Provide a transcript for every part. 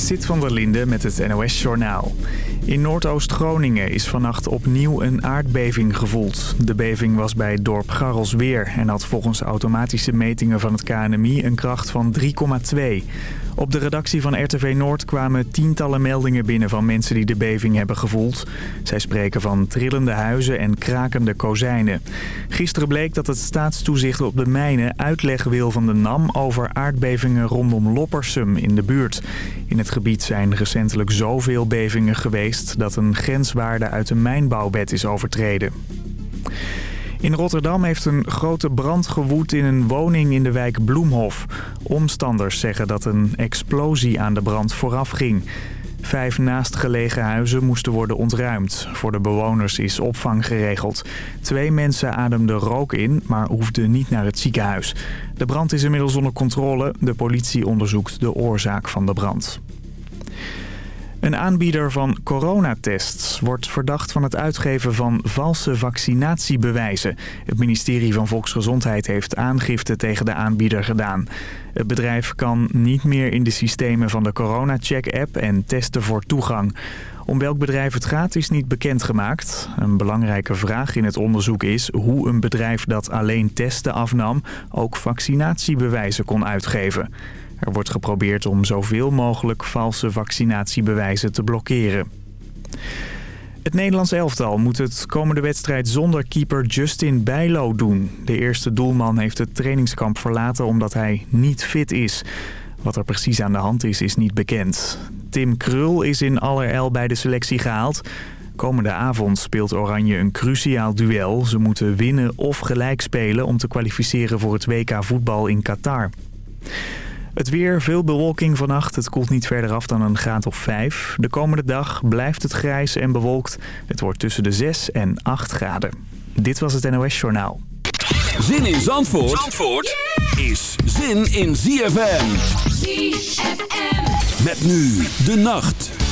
Sit van der Linde met het NOS-journaal. In Noordoost-Groningen is vannacht opnieuw een aardbeving gevoeld. De beving was bij het dorp Garrelsweer en had volgens automatische metingen van het KNMI een kracht van 3,2. Op de redactie van RTV Noord kwamen tientallen meldingen binnen van mensen die de beving hebben gevoeld. Zij spreken van trillende huizen en krakende kozijnen. Gisteren bleek dat het staatstoezicht op de mijnen uitleg wil van de NAM over aardbevingen rondom Loppersum in de buurt. In het gebied zijn recentelijk zoveel bevingen geweest dat een grenswaarde uit een mijnbouwwet is overtreden. In Rotterdam heeft een grote brand gewoed in een woning in de wijk Bloemhof. Omstanders zeggen dat een explosie aan de brand vooraf ging. Vijf naastgelegen huizen moesten worden ontruimd. Voor de bewoners is opvang geregeld. Twee mensen ademden rook in, maar hoefden niet naar het ziekenhuis. De brand is inmiddels onder controle. De politie onderzoekt de oorzaak van de brand. Een aanbieder van coronatests wordt verdacht van het uitgeven van valse vaccinatiebewijzen. Het ministerie van Volksgezondheid heeft aangifte tegen de aanbieder gedaan. Het bedrijf kan niet meer in de systemen van de CoronaCheck-app en testen voor toegang. Om welk bedrijf het gaat is niet bekendgemaakt. Een belangrijke vraag in het onderzoek is hoe een bedrijf dat alleen testen afnam... ook vaccinatiebewijzen kon uitgeven. Er wordt geprobeerd om zoveel mogelijk valse vaccinatiebewijzen te blokkeren. Het Nederlands elftal moet het komende wedstrijd zonder keeper Justin Bijlo doen. De eerste doelman heeft het trainingskamp verlaten omdat hij niet fit is. Wat er precies aan de hand is, is niet bekend. Tim Krul is in allerijl bij de selectie gehaald. Komende avond speelt Oranje een cruciaal duel. Ze moeten winnen of gelijk spelen om te kwalificeren voor het WK voetbal in Qatar. Het weer, veel bewolking vannacht. Het koelt niet verder af dan een graad of 5. De komende dag blijft het grijs en bewolkt. Het wordt tussen de 6 en 8 graden. Dit was het NOS Journaal. Zin in Zandvoort, Zandvoort is zin in ZFM. ZFM. Met nu de nacht.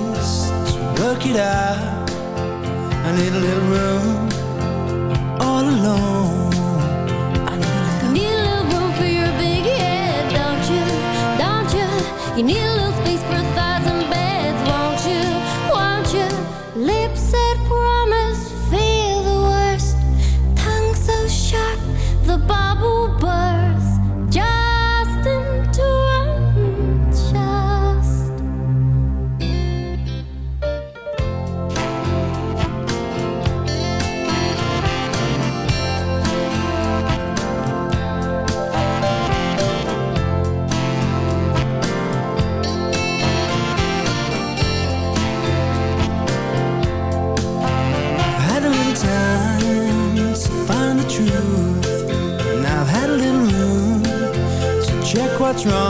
Space to work it out. I need a little room all alone. I need a little. Room for your big head, don't you Don't you? You need what's wrong.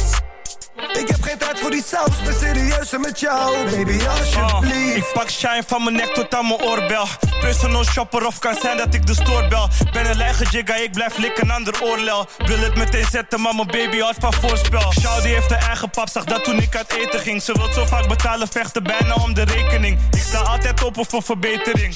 Ik heb geen tijd voor die saus, ben serieus en met jou. Baby, alsjeblieft. ik pak shine van mijn nek tot aan mijn oorbel. Personal shopper of kan zijn dat ik de store bel. Ben een lege jigga, ik blijf likken aan de oorlel. Wil het meteen zetten, maar mijn baby houdt van voorspel. Shawty heeft haar eigen pap, zag dat toen ik uit eten ging. Ze wil zo vaak betalen, vechten bijna om de rekening. Ik sta altijd open voor verbetering.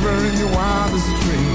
never in your wildest dreams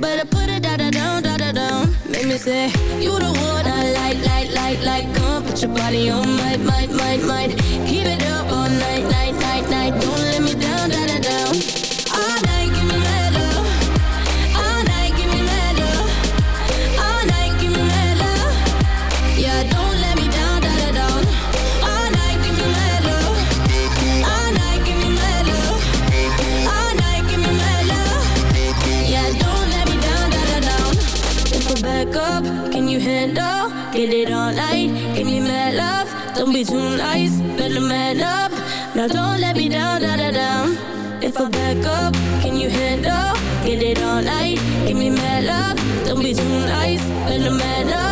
better put it down, down, down, down. Make me say, You the one I like, like, like, like. Come put your body on, might, might, might, might. Keep it up all night, night, night, night. Don't it all night. Give me mad love, don't be too nice. I'm mad love.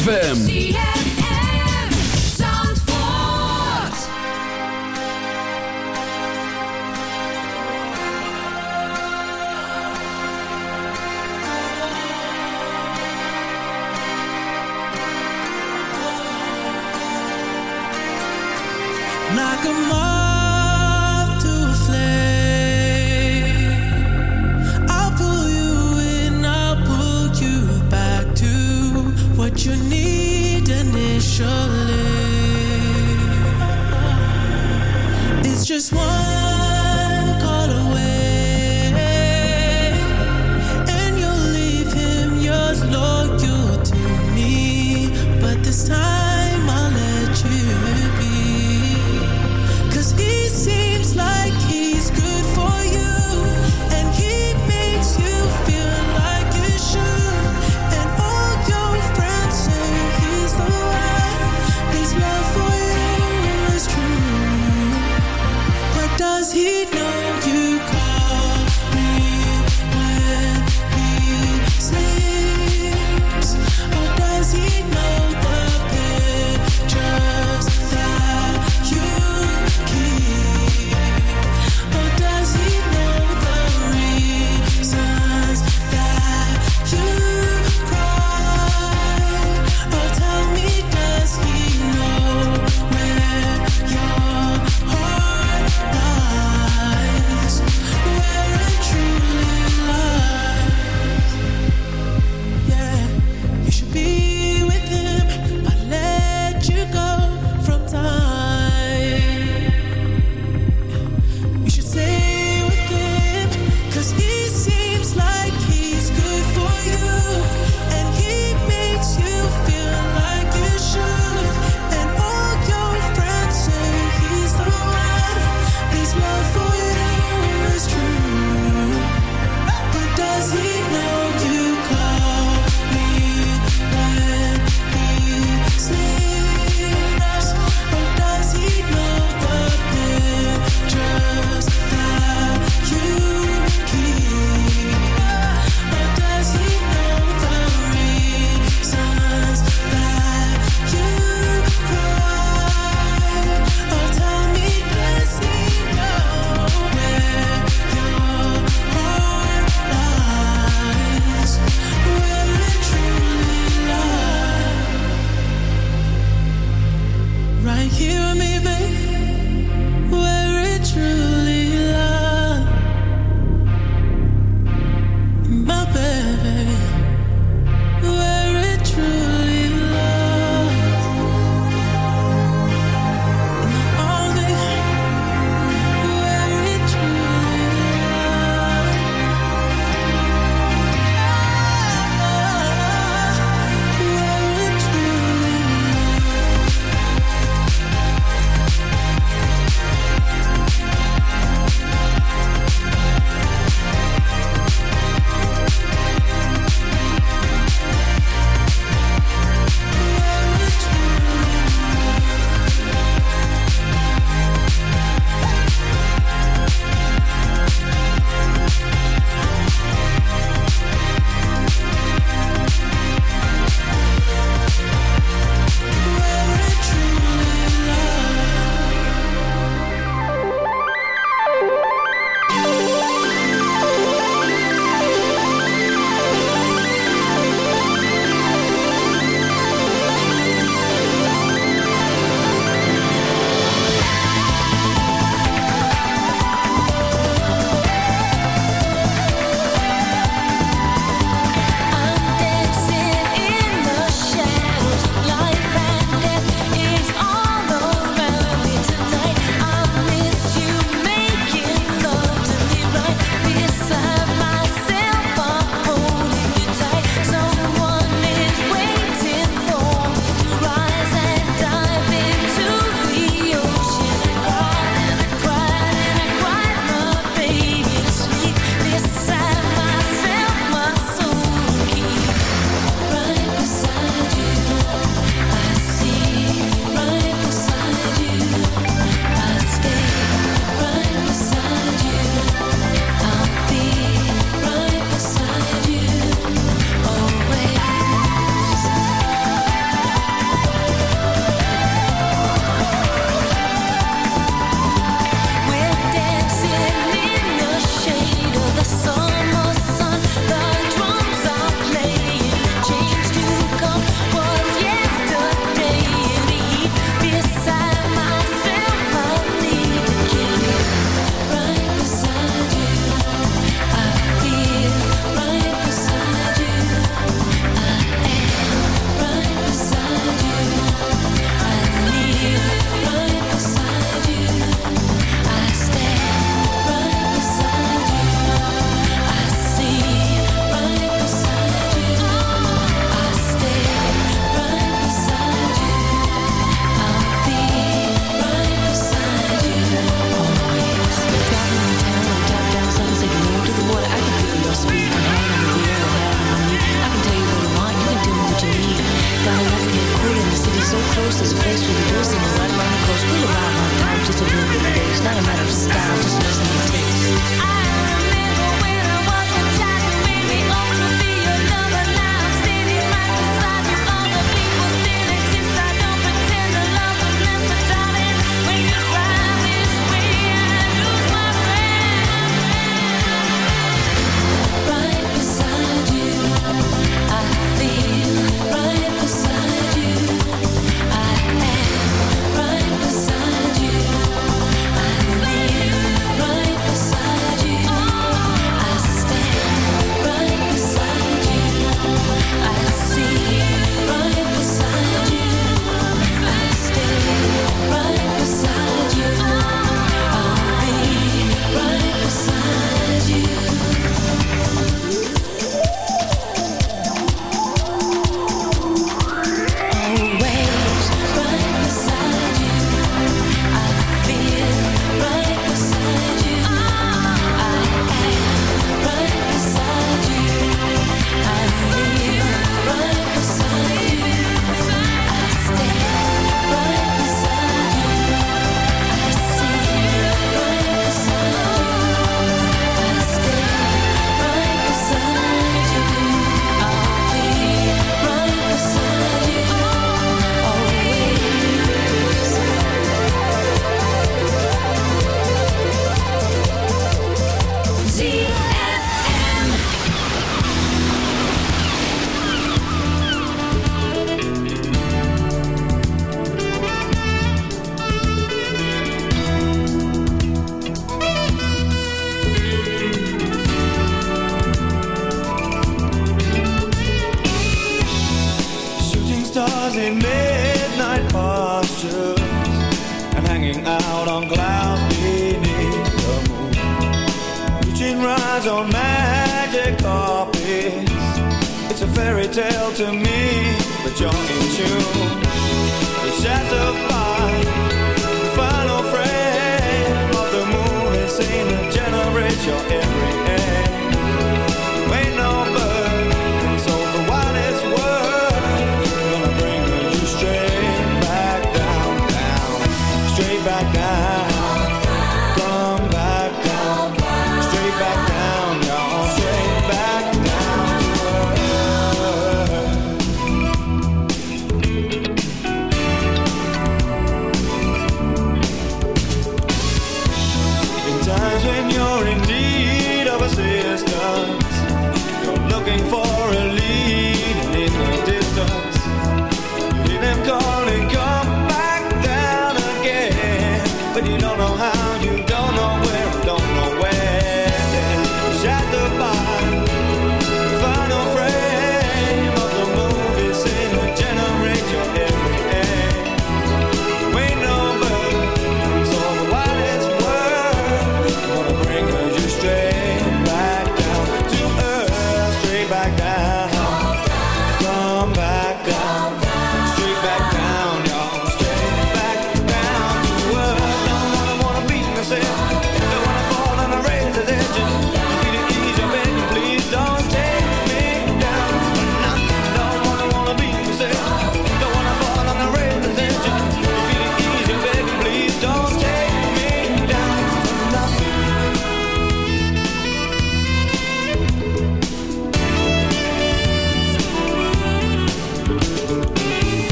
ZFM.